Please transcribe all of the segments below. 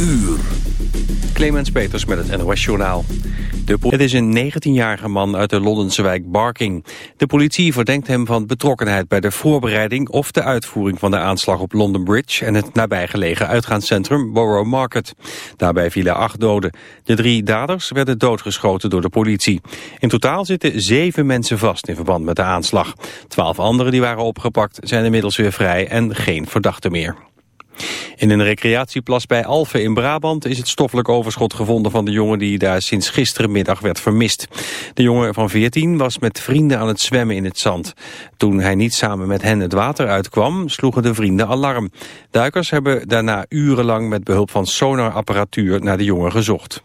uur. Clemens Peters met het NOS Journaal. Het is een 19-jarige man uit de Londense wijk Barking. De politie verdenkt hem van betrokkenheid bij de voorbereiding of de uitvoering van de aanslag op London Bridge en het nabijgelegen uitgaanscentrum Borough Market. Daarbij vielen acht doden. De drie daders werden doodgeschoten door de politie. In totaal zitten zeven mensen vast in verband met de aanslag. Twaalf anderen die waren opgepakt zijn inmiddels weer vrij en geen verdachten meer. In een recreatieplas bij Alphen in Brabant is het stoffelijk overschot gevonden van de jongen die daar sinds gisterenmiddag werd vermist. De jongen van 14 was met vrienden aan het zwemmen in het zand. Toen hij niet samen met hen het water uitkwam, sloegen de vrienden alarm. Duikers hebben daarna urenlang met behulp van sonarapparatuur naar de jongen gezocht.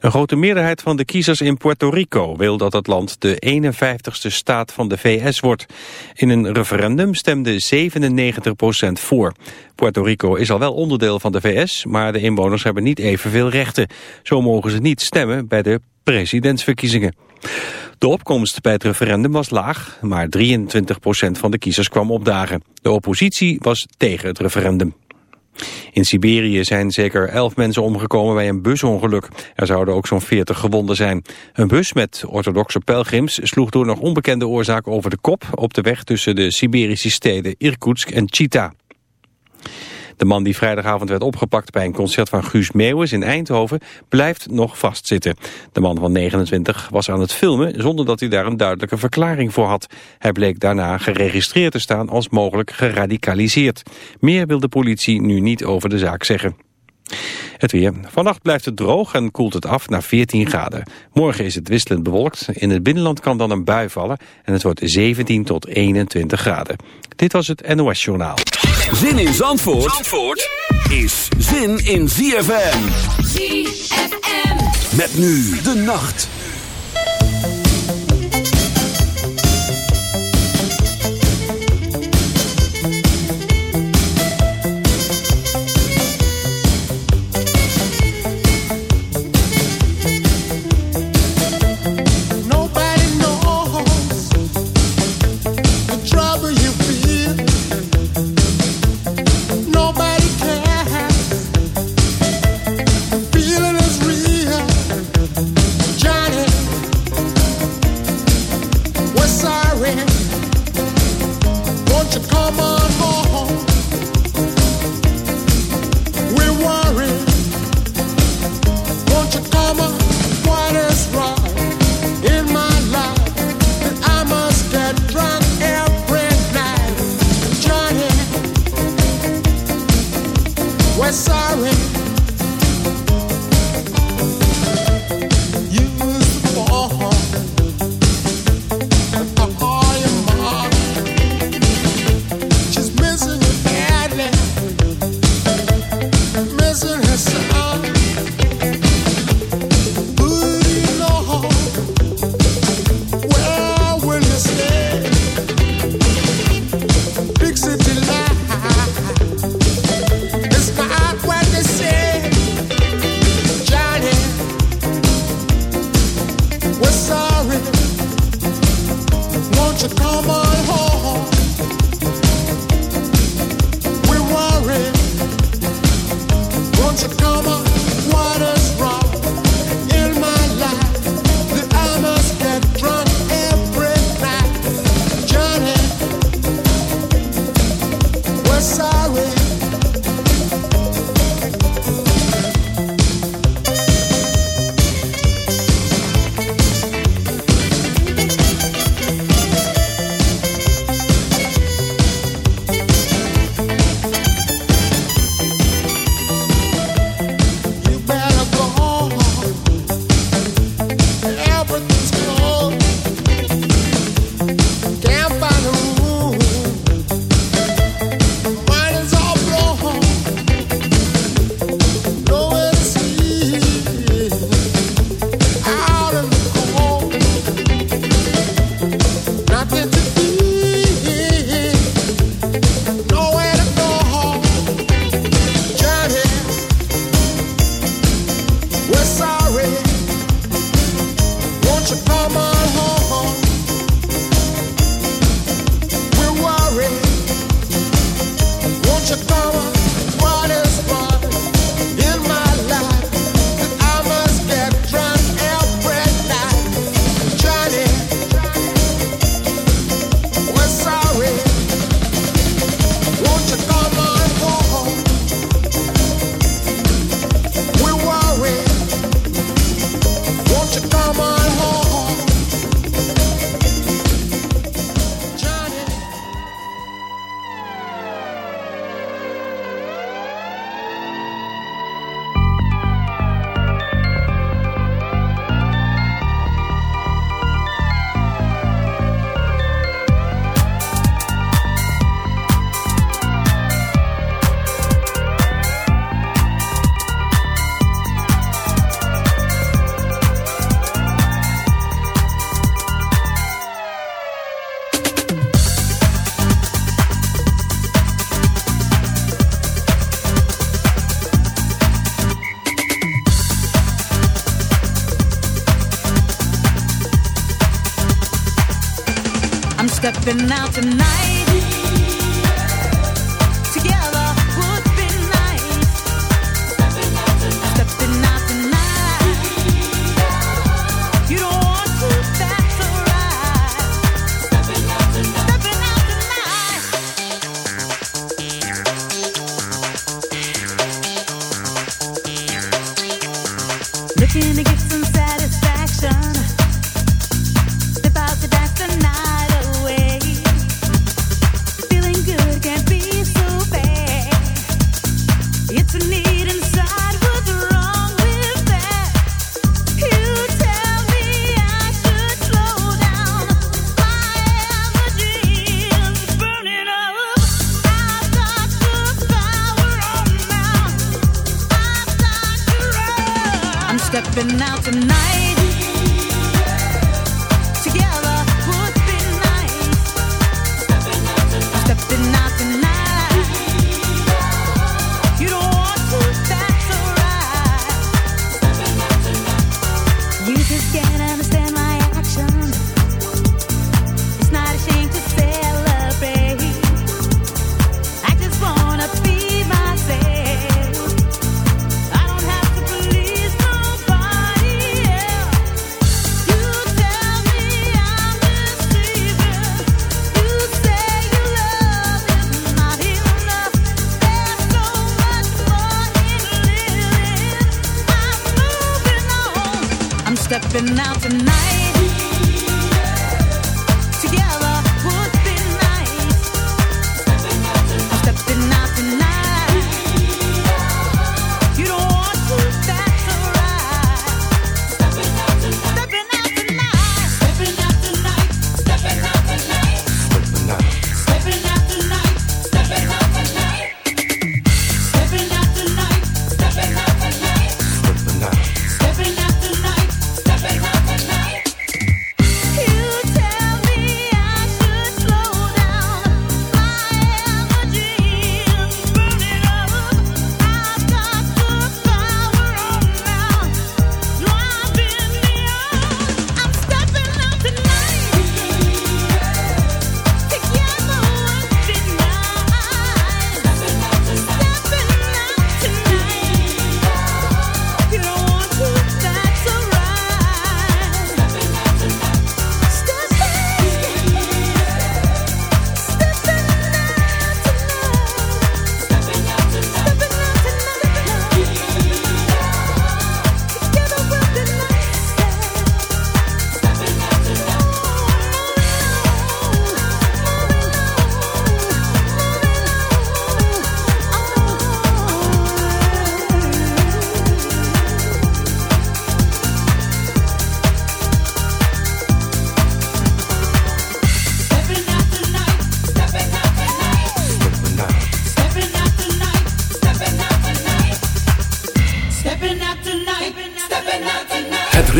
Een grote meerderheid van de kiezers in Puerto Rico wil dat het land de 51ste staat van de VS wordt. In een referendum stemde 97% voor. Puerto Rico is al wel onderdeel van de VS, maar de inwoners hebben niet evenveel rechten. Zo mogen ze niet stemmen bij de presidentsverkiezingen. De opkomst bij het referendum was laag, maar 23% van de kiezers kwam opdagen. De oppositie was tegen het referendum. In Siberië zijn zeker elf mensen omgekomen bij een busongeluk. Er zouden ook zo'n veertig gewonden zijn. Een bus met orthodoxe pelgrims sloeg door nog onbekende oorzaak over de kop... op de weg tussen de Siberische steden Irkutsk en Chita. De man die vrijdagavond werd opgepakt bij een concert van Guus Meeuwis in Eindhoven blijft nog vastzitten. De man van 29 was aan het filmen zonder dat hij daar een duidelijke verklaring voor had. Hij bleek daarna geregistreerd te staan als mogelijk geradicaliseerd. Meer wil de politie nu niet over de zaak zeggen. Het weer. Vannacht blijft het droog en koelt het af naar 14 graden. Morgen is het wisselend bewolkt. In het binnenland kan dan een bui vallen en het wordt 17 tot 21 graden. Dit was het NOS Journaal. Zin in Zandvoort, Zandvoort is zin in ZFM. ZFM. Met nu de nacht. want you come.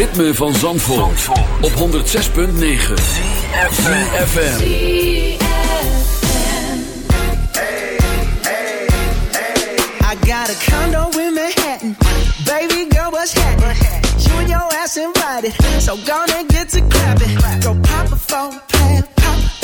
Ritme van Zandvoort, Zandvoort. op 106.9 CFFM I got a condo in Manhattan. Baby girl, what's happening? You and your ass invited. So gonna get to clapping. Go pop a phone,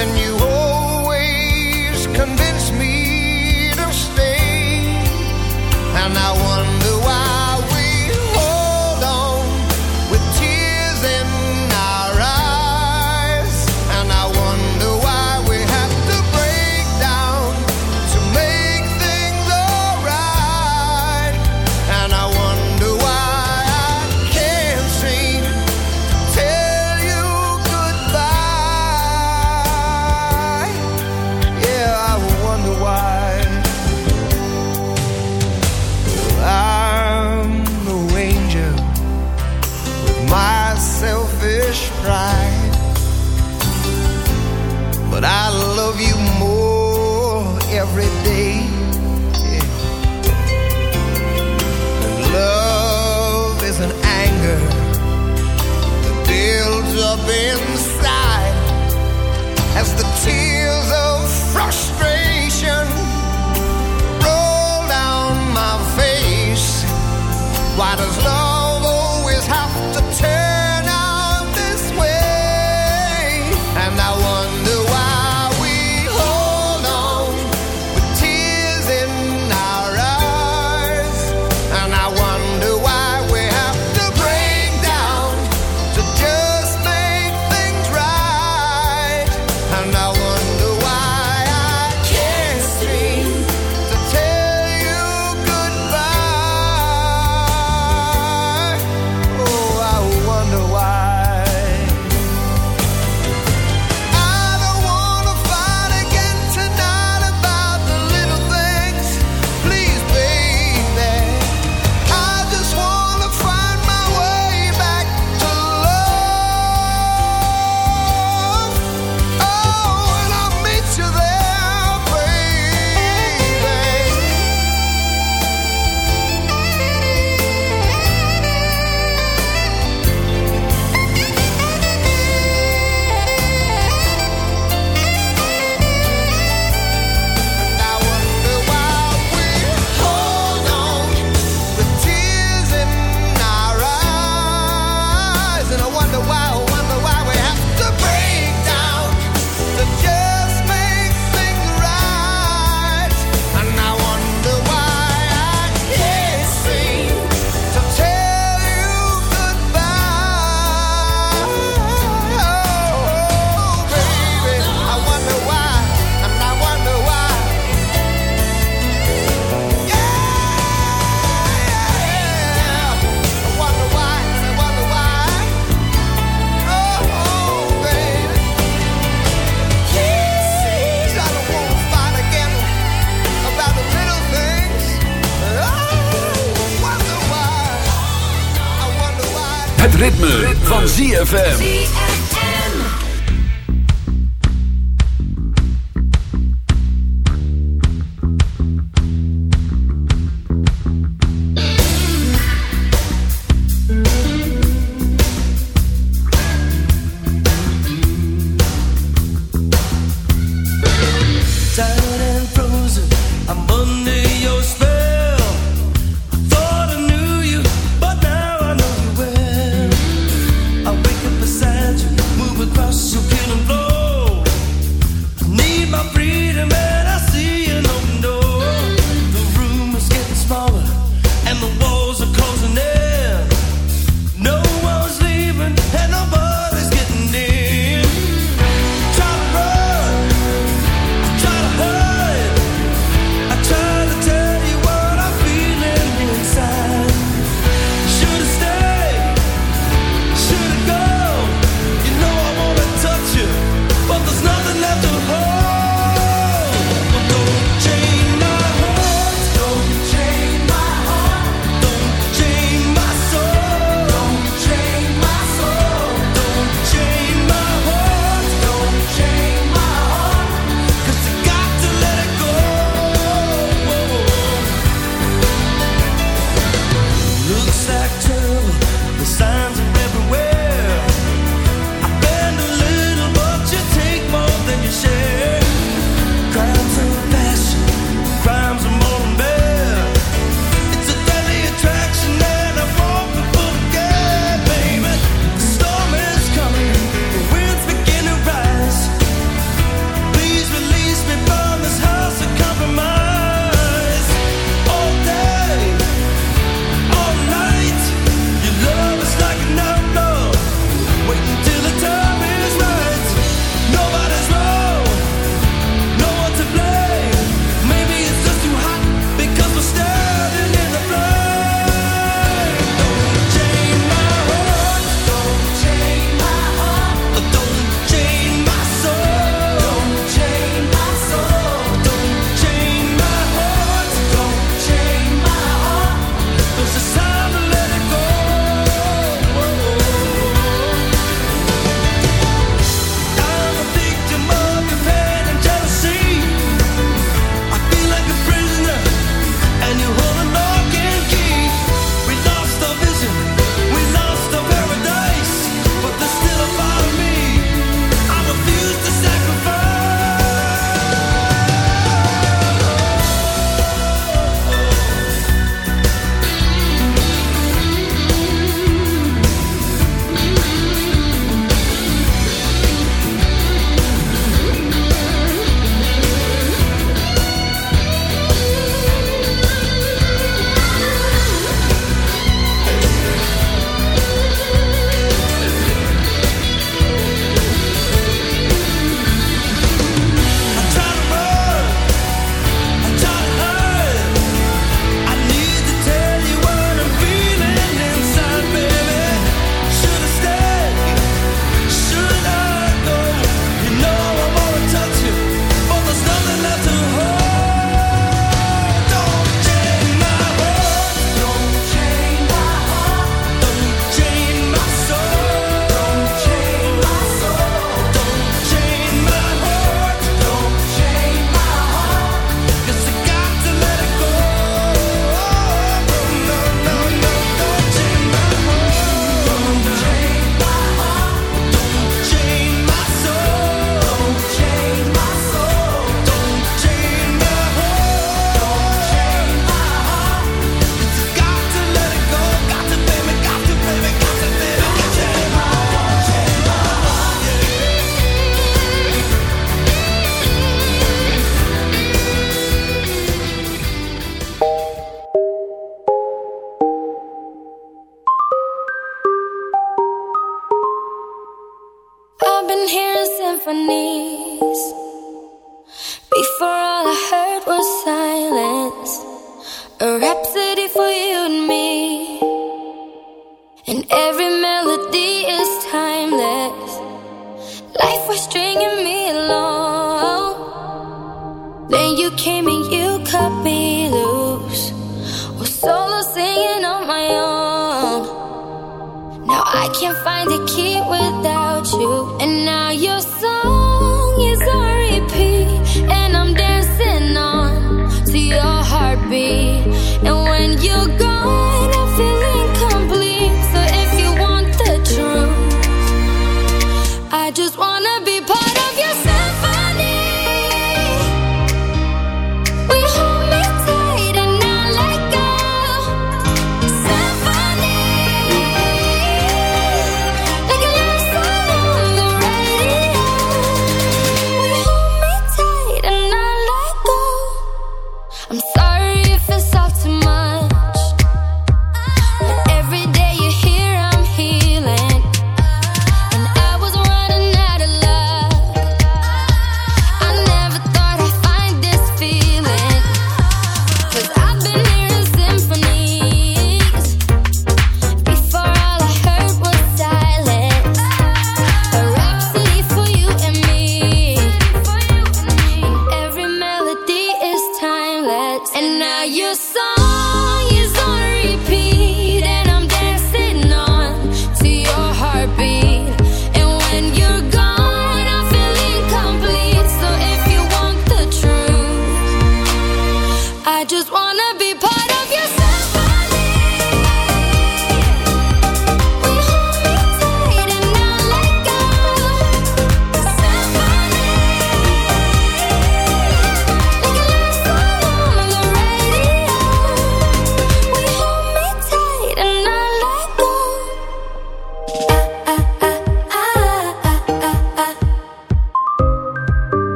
and you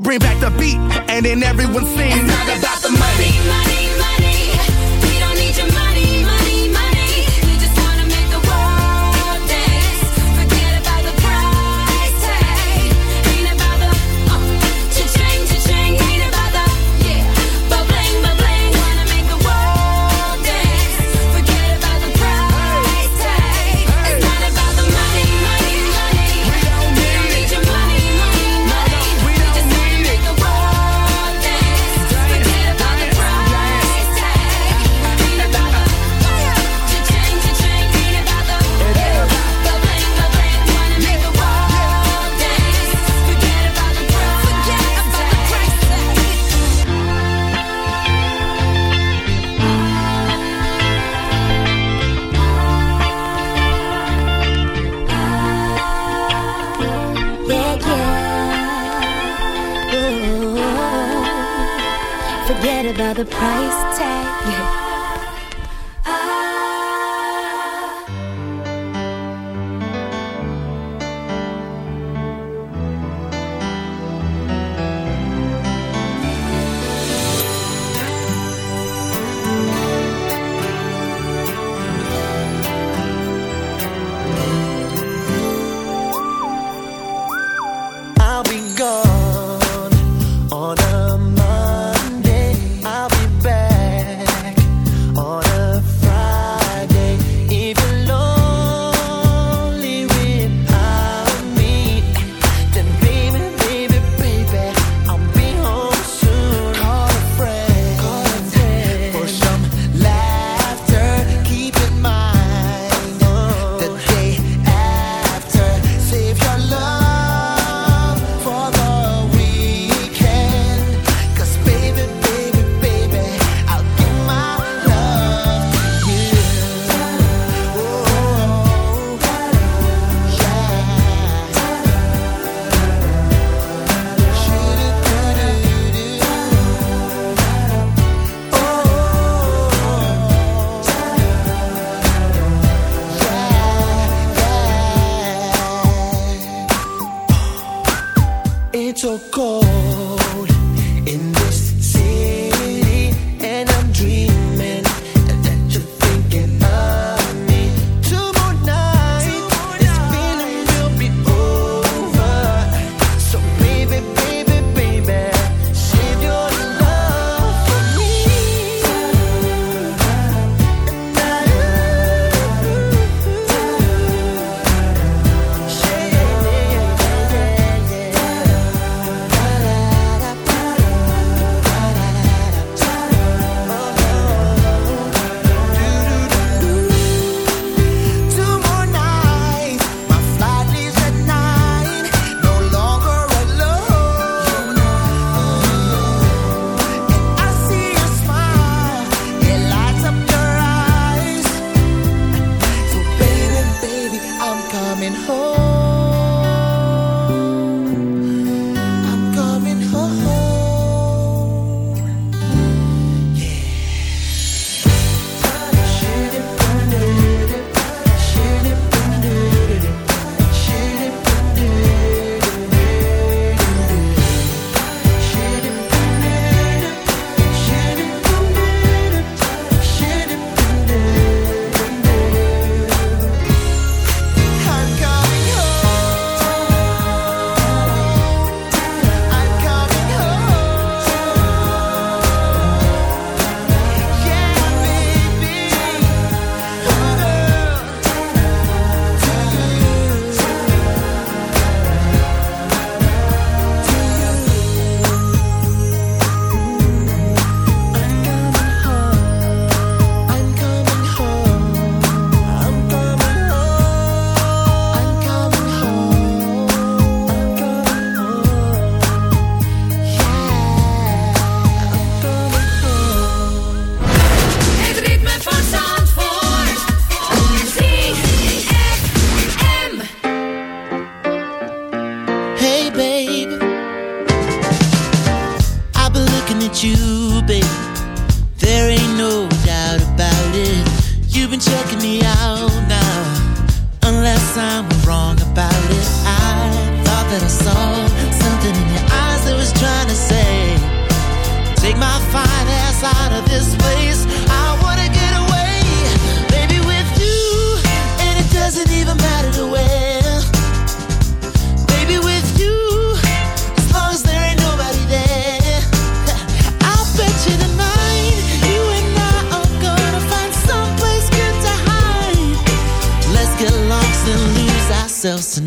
I'll bring back the beat, and then everyone sings. It's not about the money. money.